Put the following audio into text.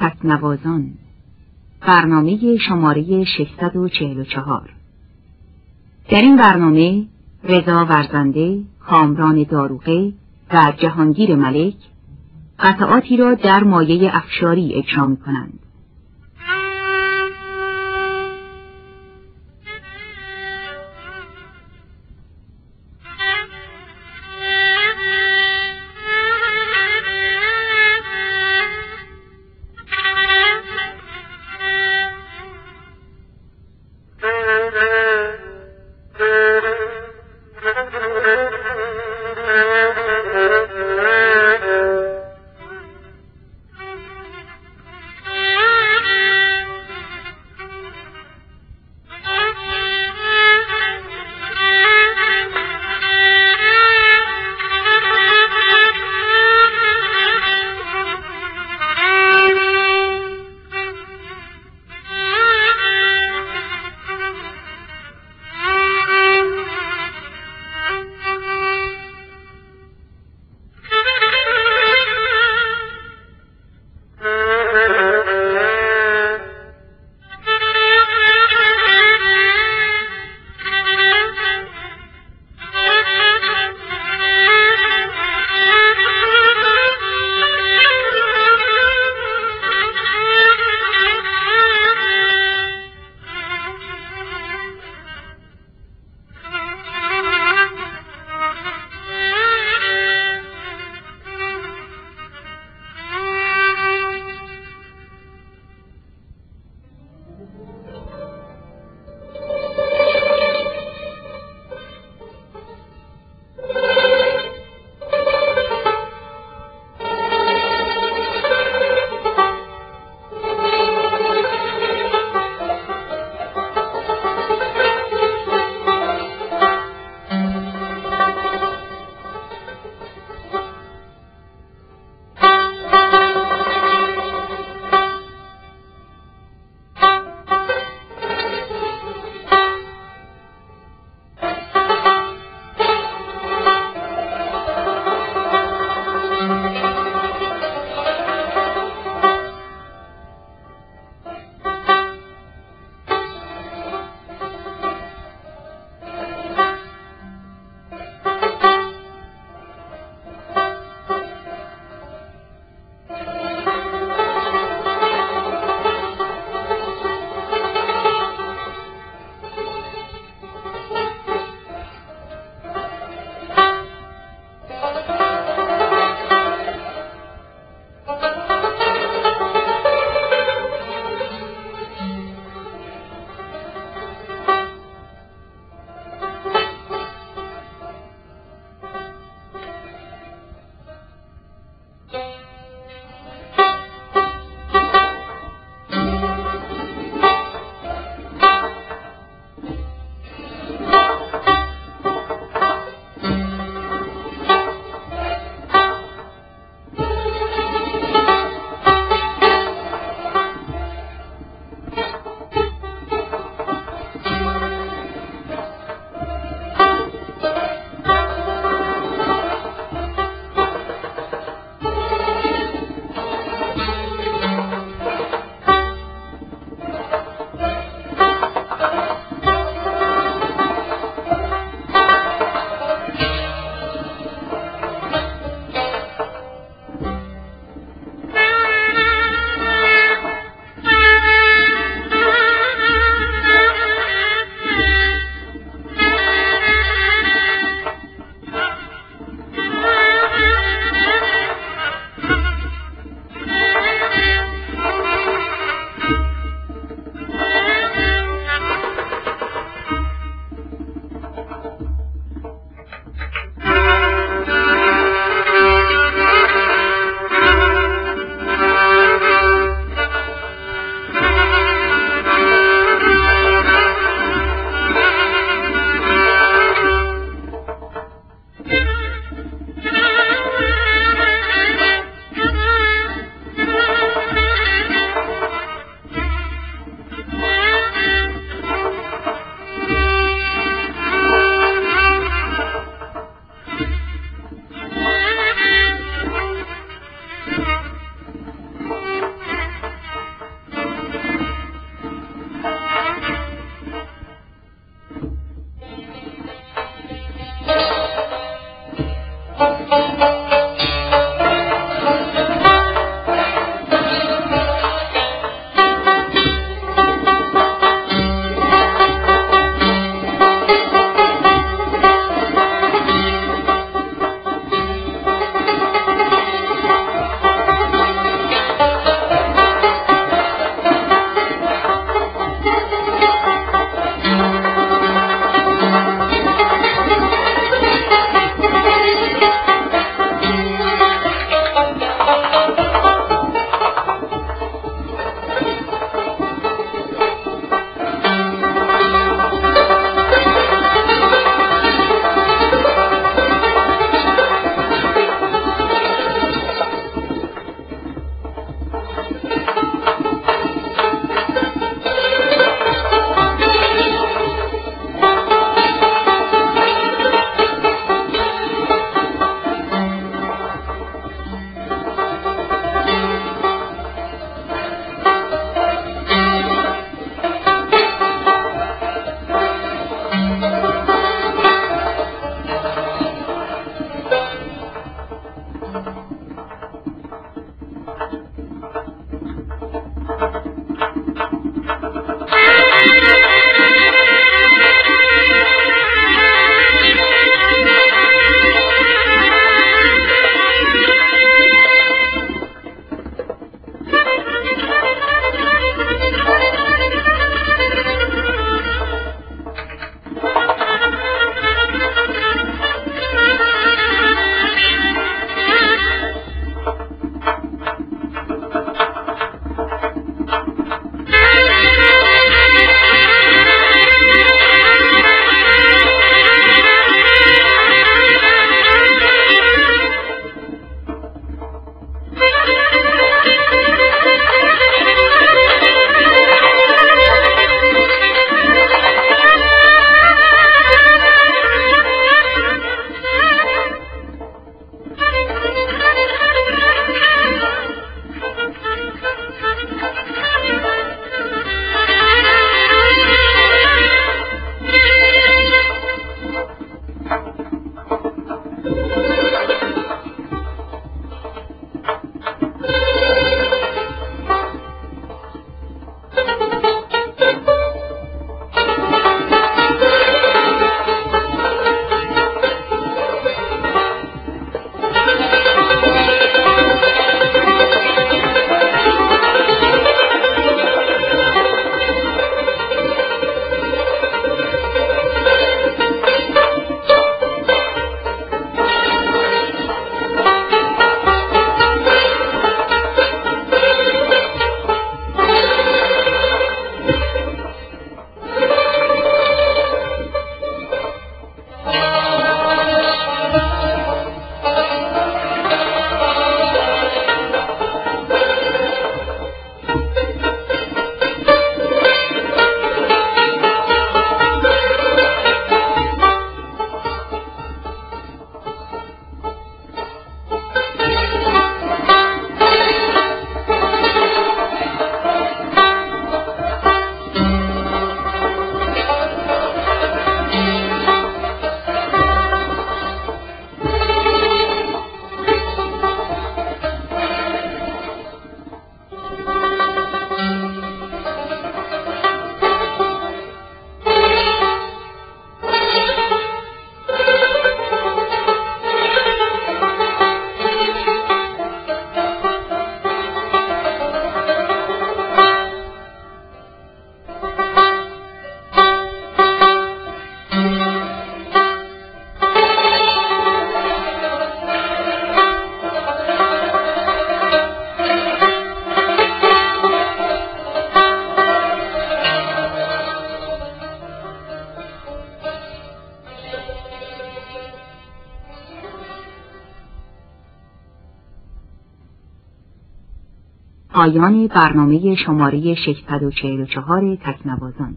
تکنوازان برنامه شماره 644 در این برنامه رضا ورزنده، کامران داروغه و جهانگیر ملک قطعاتی را در مایه افشاری اجرا می کنند. پایان برنامه شماره 644 تکنوازان.